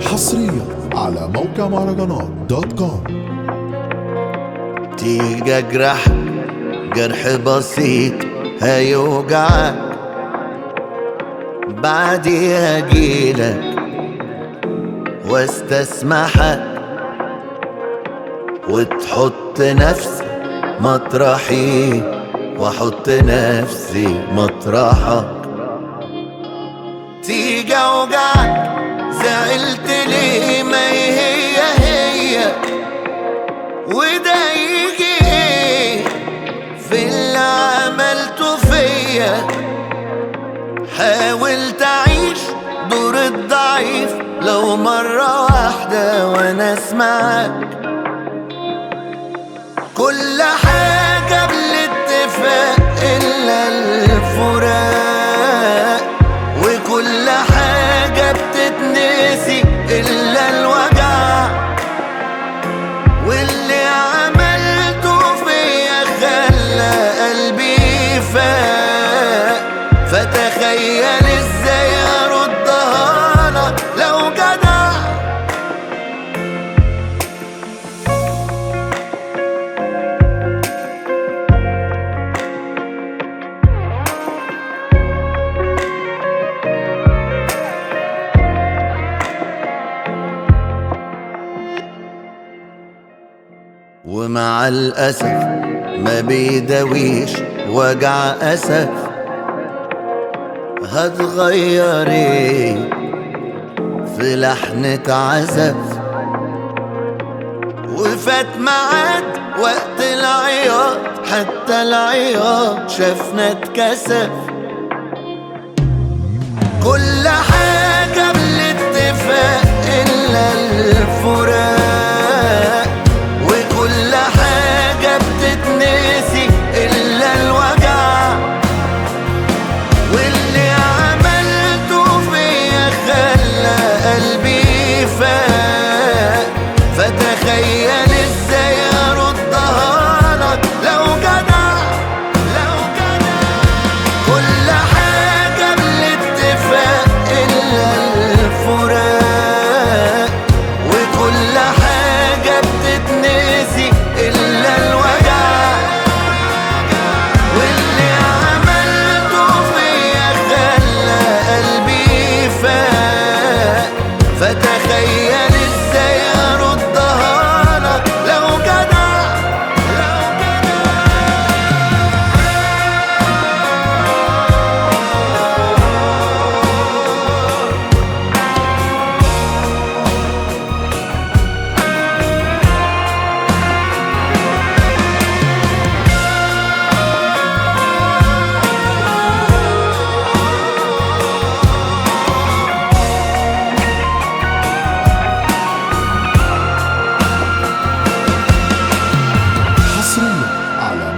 حصريا على موقع مهرجانات دوت كوم. تيجي أجرح جرح بسيط هيوجعك بعديها اجيلك واستسمحك وتحط نفسك مطرحي وأحط نفسي مطرحك. تيجي اوجعك زعلت ليه ما هي هي؟ وده يجي إيه؟ في اللي عملته فيا. حاول تعيش دور الضعيف لو مرة واحدة وأنا أسمعك. كل ومع الأسف ما بيداويش وجع أسف. هتغير إيه في لحنة عزف وفات معاد وقت العياط حتى العياط شافنا اتكسف. por.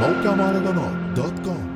青キマルドの .com